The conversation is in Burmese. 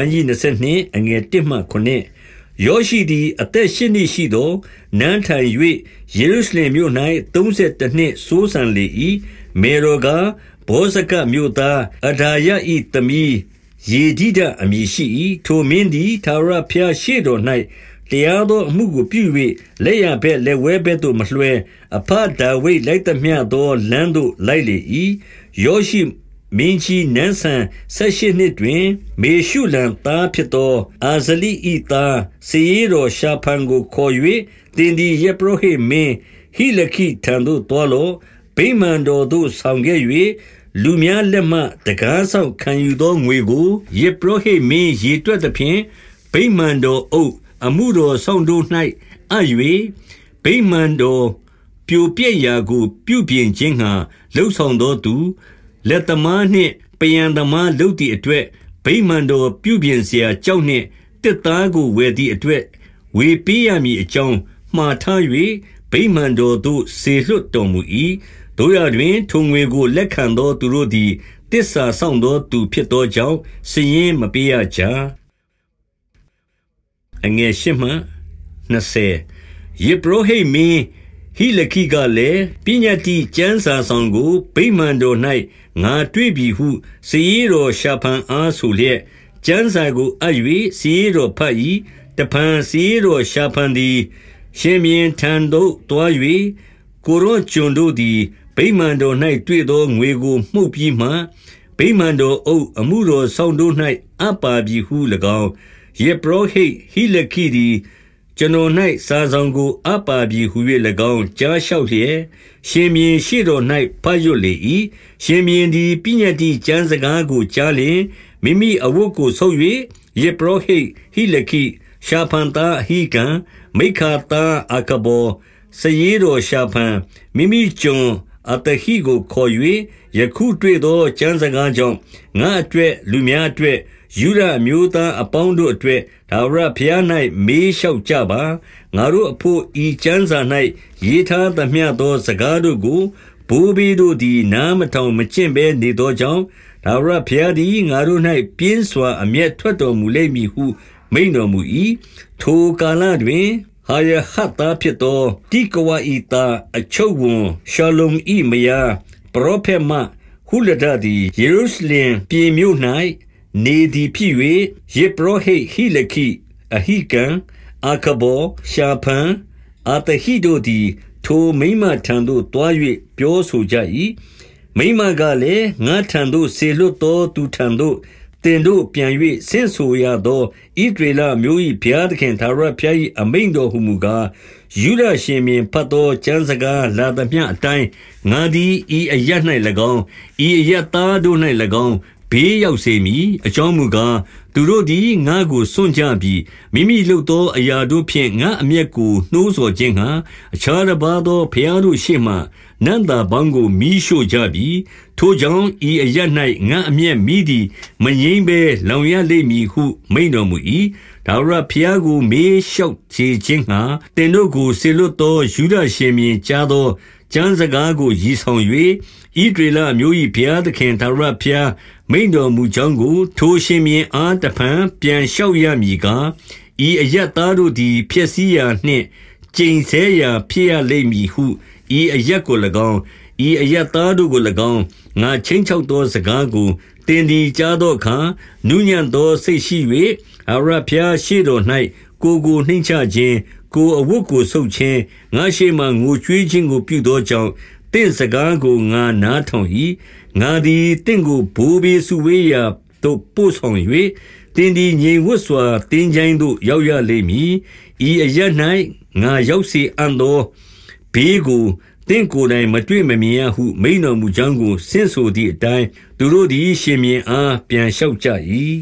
န်းကြီး22အငယ်1မှ9ယောရှိသည်အသက်၈နှစ်ရှိသောနန်းထိုင်၍ယေရုရှလင်မြို့၌32နှစ်စိုးစံလေ၏မေရောကဘောဇကမြို့သားအဒါယဤသမီးယေဒီဒအမည်ရှိ၏ထိုမင်းသည်သာရဖျားရှိတော်၌တရားသောအမှုကိုပြု၍လက်ရဘက်လက်ဝဲဘက်သို့မလွှဲအဖဒါဝိဒ်လိုက်သမျှသောလမ်းသို့လိုက်လေ၏ယောရှိ မင်းကြီးနန်းဆန်၁၈နှစ်တွင် မေရှုလံသားဖြစ်သော အာဇလိဤသားစေရတော်ရှာဖန်ကိုခေါ်၍တင်ဒီယေပရောဟိမင်းဟိလခိထံသို့တွားလောဗိမာန်တော်သို့ဆောင်ခဲ့၍လူများလက်မှတကားဆောင်ခံယူသောငွေကိုယေပရောဟိမင်းရေတွက်သဖြင့်ဗိမာန်တော်အုပ်အမှုတော်ဆောင်တို့၌အပ်၍ဗိမာန်တော်ပြိုပြက်ရာကို ပြုပြင်ခြင်းငှာလှုပ်ဆောင်သောသူ လက်သမားနှင့်ပယံသမားလုပ်သည့်အတွက်ဗိမာန်တော်ပြုပြင်เสียကြောက်နှင့်တစ်သားကိုဝယ်သည့်အတွက်ဝေပေးရမည်အကြောင်းမှားထား၍ဗိမာန်တော်သို့ဆေလွတ်တော်မူ၏တို့ရတွင်ထုံငွေကိုလက်ခံသောသူတို့သည်တစ္ဆာဆောင်သောသူဖြစ်သောကြောင့်စည်ရင်မပေးရကြအငယ်ရှမှ20ယေဘရဟိမင်း ဟိလခိကလည်းပညာတိကျမ်းစာဆောင်ကိုဗိမာန်တော်၌ငါတွေ့ပြီဟုစည်ရတော်ရှာဖန်အားဆိုလျက်ကျမ်းစာကိုအပ်၍စည်ရတော်ဖတ်၏တဖန်စည်ရတော်ရှာဖန်သည် ရှင်မြင်းထံသို့တွား၍ကိုရောကျွန်တို့သည်ဗိမာန်တော်၌တွေ့သောငွေကိုမှုတ်ပြီးမှဗိမာန်တော်အုပ်အမှုတော်ဆောင်တို့၌အပ်ပါပြီဟု၎င်းယေဘရဟိဟိလခိသည် ကျွန်တော်၌စာဆောင်ကို အပ်ပါပြီဟု၍၎င်းကြားလျှောက်လျက်ရှင်မြင်းရှိတော်၌ဖတ်ရွတ်လေ၏ရှင်မြင်းသည်ပြည့်ညတ်တိကျမ်းစကားကိုကြားလျင်မိမိအဝတ်ကိုဆုပ်၍ယေဘရဟိဟိလခိရှာဖန်သားအဟိကံမိခာသားအကဘောစယေတော်ရှာဖန်မိမိကျွန်အတဟိကိုခေါ်၍ယခုတွေ့သောကျမ်းစကားကြောင့်ငါအတွက်လူများအတွက် ယူရအမျိုးသားအပေါင်းတို့အတွက်ဒါဝရဘုရား၌မေးလျှောက်ကြပါငါတို့အဖို့ဤကျမ်းစာ၌ရေးထားသမျှသော စကားတို့ကိုဘိုးဘေးတို့သည်နားမထောင်မကျင့်ဘဲနေသောကြောင့်ဒါဝရဘုရားသည်ငါတို့၌ပြင်းစွာအမျက်ထွက်တော်မူလိမ့်မည်ဟု မိန်တော်မူ၏ထိုကာလတွင်ဟာယဟတ်သားဖြစ်သောတိကဝဤသားအချုပ်ဝန်ရှလုံဤမယာပရောဖက်မဟုလဒသည်ယေရုရှလင်ပြည်မြို့၌ နေသည်ဖြစ်၍ယေပရောဟိဟိလခိအဟိကံအာကဘောရှာဖန်အာတဟိတို့သည် ထိုမိမထံသို့တွား၍ပြောဆိုကြ၏မိမကလည်းငါထံသို့ဆေလွတ်သောသူထံသို့တင်တို့ပြန်၍ဆင့်ဆိုရသောဣဒရေလမျိုး၏ဘုရားသခင်သာရဘုရား၏အမိန်တော်ဟုမူကားယူဒရှင်မြင်ဖတ်သောကျမ်းစကားလာသမျှအတိုင်းငါသည်ဤအရ၌၎င်းဤအရသားတို့၌၎င်း ဘေးရောက်စေမည်အကြောင်းမူကားသူတို့သည်ငါကိုစွန့်ကြပြီးမိမိလုပ်သောအရာတို့ဖြင့်ငါအမျက်ကိုနှိုးဆော်ခြင်းဟာအခြားတစ်ပါးသောဘုရားတို့ရှေ့မှနန္တာဘောင်းကိုမိရှို့ကြပြီးထိုကြောင့်ဤအရ၌ငါအမျက်မိသည်မငိမ့်ဘဲလောင်ရလိမ့်မည်ဟု မိန်တော်မူ၏ဒါဝရဘုရားကိုမေးလျှောက်ခြေခြင်းဟာတင်တို့ကိုဆေလွတ်သောယူဒရှင်မြင်ကြားသော ကျမ်းစကားကိုရည်ဆောင်၍ဣဒရေလမျိုး၏ဘုရားသခင်သာရဘုရားမိန်တော်မူကြောင်းကို ထိုရှင်မြင်အားတဖန်ပြန်လျှောက်ရမည်ကားဤအယတ်သားတို့သည်ဖြစ်စည်းရာနှင့်ကျိန်ဆဲရာဖြစ်ရလိမ့်မည်ဟုဤအယတ်ကို၎င်းဤအယတ်သားတို့ကို၎င်းငါချင်းချောက်သောစကားကိုတင်ဒီကြားသောအခါနူးညံ့သောစိတ်ရှိ၍အရဖျားရှိတော်၌ကိုကိုနှိမ့်ချခြင်း ကိုအဝတ်ကိုဆုပ်ခြင်းငါရှိမှငိုကြွေးခြင်းကိုပြုသောကြောင့်တင့်စကားကိုငါနားထောင်၏ငါသည်တင့်ကိုဘိုးဘေးစုဝေးရာသို့ပို့ဆောင်၍တင်းဒီငြိမ်ဝတ်စွာတင်းချိုင်းသို့ရောက်ရလိမ့်မည်ဤအရ၌ငါရောက်စေအံ့သောဘေးကိုတင့်ကိုယ်တိုင်မတွေ့မမြင်ရဟုမိန်တော်မူကြောင်းကိုဆင့်ဆိုသည့်အတိုင်းသူတို့သည်ရှင်မြင်အားပြန်လျှောက်ကြ၏